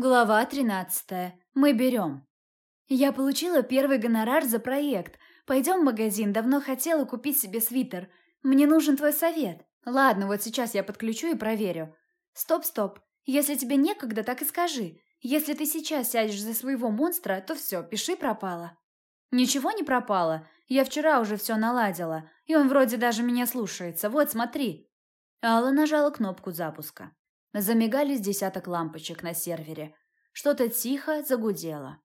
Глава 13. Мы берем. Я получила первый гонорар за проект. Пойдем в магазин, давно хотела купить себе свитер. Мне нужен твой совет. Ладно, вот сейчас я подключу и проверю. Стоп-стоп. Если тебе некогда, так и скажи. Если ты сейчас сядешь за своего монстра, то все, пиши пропало. Ничего не пропало. Я вчера уже все наладила. И он вроде даже меня слушается. Вот, смотри. Алла нажала кнопку запуска. Замигали десяток лампочек на сервере. Что-то тихо загудело.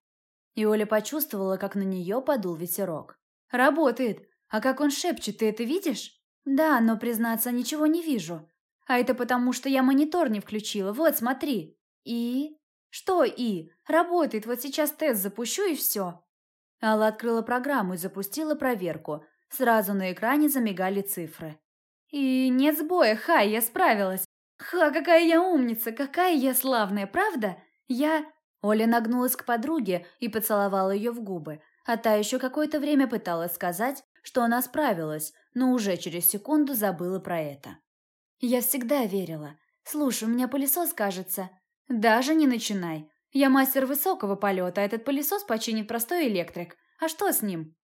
И Оля почувствовала, как на нее подул ветерок. «Работает! А как он шепчет, ты это видишь?» «Да, но, признаться, ничего не вижу. А это потому, что я монитор не включила. Вот, смотри. И...» «Что «и»? Работает. Вот сейчас тест запущу и все». Алла открыла программу и запустила проверку. Сразу на экране замигали цифры. «И нет сбоя, хай, я справилась. «Ха, какая я умница, какая я славная, правда? Я...» Оля нагнулась к подруге и поцеловала ее в губы, а та еще какое-то время пыталась сказать, что она справилась, но уже через секунду забыла про это. «Я всегда верила. Слушай, у меня пылесос, кажется...» «Даже не начинай. Я мастер высокого полета, а этот пылесос починит простой электрик. А что с ним?»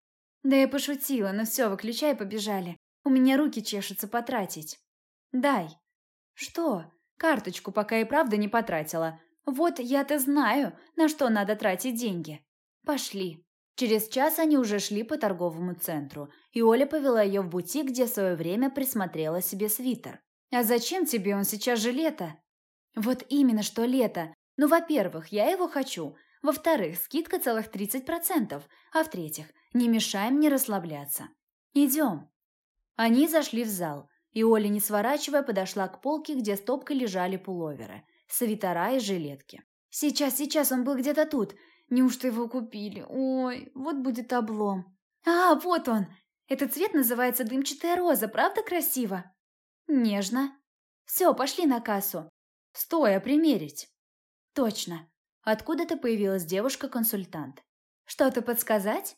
«Да я пошутила, но все, выключай, побежали. У меня руки чешутся потратить». «Дай». «Что? Карточку пока и правда не потратила. Вот я-то знаю, на что надо тратить деньги. Пошли». Через час они уже шли по торговому центру, и Оля повела ее в бутик, где в свое время присмотрела себе свитер. «А зачем тебе он сейчас же лето?» «Вот именно что лето. Ну, во-первых, я его хочу. Во-вторых, скидка целых 30%. А в-третьих, не мешай мне расслабляться. Идем». Они зашли в зал. И Оля, не сворачивая, подошла к полке, где стопкой лежали пуловеры, свитера и жилетки. «Сейчас, сейчас, он был где-то тут. Неужто его купили? Ой, вот будет облом. А, вот он! Этот цвет называется дымчатая роза, правда красиво?» «Нежно. Все, пошли на кассу. Стой, а примерить?» «Точно. Откуда-то появилась девушка-консультант. Что-то подсказать?»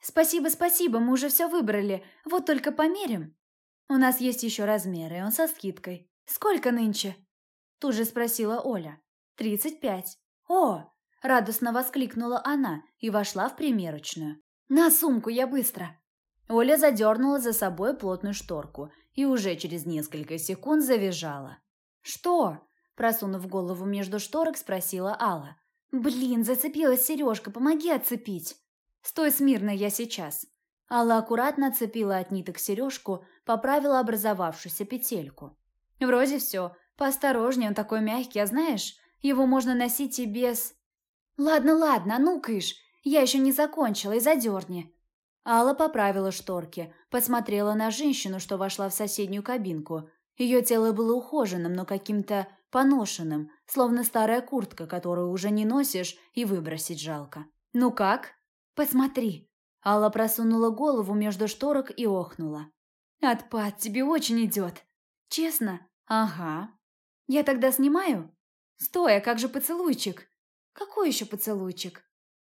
«Спасибо, спасибо, мы уже все выбрали. Вот только померим». «У нас есть еще размеры, он со скидкой. Сколько нынче?» Тут же спросила Оля. «Тридцать пять». «О!» – радостно воскликнула она и вошла в примерочную. «На сумку, я быстро!» Оля задернула за собой плотную шторку и уже через несколько секунд завизжала. «Что?» – просунув голову между шторок, спросила Алла. «Блин, зацепилась сережка, помоги отцепить!» «Стой смирно, я сейчас!» Алла аккуратно отцепила от ниток сережку, поправила образовавшуюся петельку. «Вроде все. Поосторожнее, он такой мягкий, а знаешь, его можно носить и без...» «Ладно, ладно, а ну кыш, я еще не закончила, и задерни». Алла поправила шторки, посмотрела на женщину, что вошла в соседнюю кабинку. Ее тело было ухоженным, но каким-то поношенным, словно старая куртка, которую уже не носишь и выбросить жалко. «Ну как?» «Посмотри», Алла просунула голову между шторок и охнула. «Отпад тебе очень идет». «Честно?» «Ага». «Я тогда снимаю?» «Стой, а как же поцелуйчик?» «Какой еще поцелуйчик?»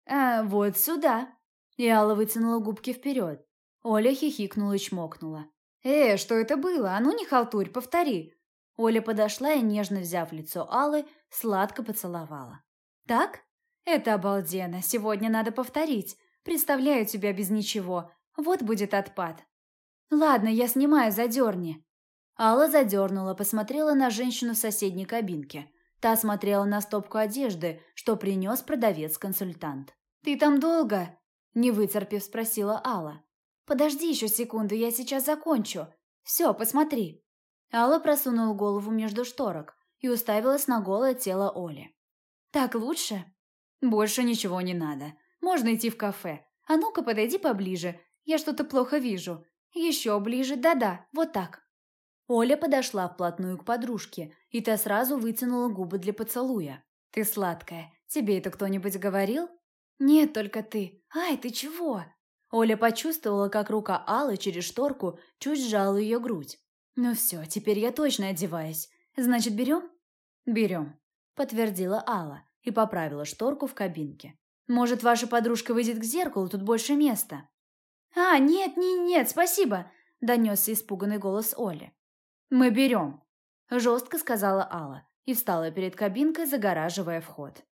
«А, вот сюда». И Алла вытянула губки вперед. Оля хихикнула и чмокнула. «Э, что это было? А ну не халтурь, повтори». Оля подошла и, нежно взяв лицо Аллы, сладко поцеловала. «Так? Это обалденно. Сегодня надо повторить. Представляю тебя без ничего. Вот будет отпад. Ладно, я снимаю, задерни. Алла задернула, посмотрела на женщину в соседней кабинке. Та смотрела на стопку одежды, что принес продавец-консультант. «Ты там долго?» Не вытерпев, спросила Алла. «Подожди еще секунду, я сейчас закончу. Все, посмотри». Алла просунула голову между шторок и уставилась на голое тело Оли. «Так лучше?» «Больше ничего не надо. Можно идти в кафе. А ну-ка, подойди поближе. Я что-то плохо вижу. Еще ближе, да-да, вот так». Оля подошла вплотную к подружке, и та сразу вытянула губы для поцелуя. «Ты сладкая. Тебе это кто-нибудь говорил?» «Нет, только ты. Ай, ты чего?» Оля почувствовала, как рука Аллы через шторку чуть сжала ее грудь. «Ну все, теперь я точно одеваюсь. Значит, берем?» «Берем», — подтвердила Алла и поправила шторку в кабинке. Может, ваша подружка выйдет к зеркалу, тут больше места». «А, нет, нет, нет, спасибо», – донесся испуганный голос Оли. «Мы берем», – жестко сказала Алла и встала перед кабинкой, загораживая вход.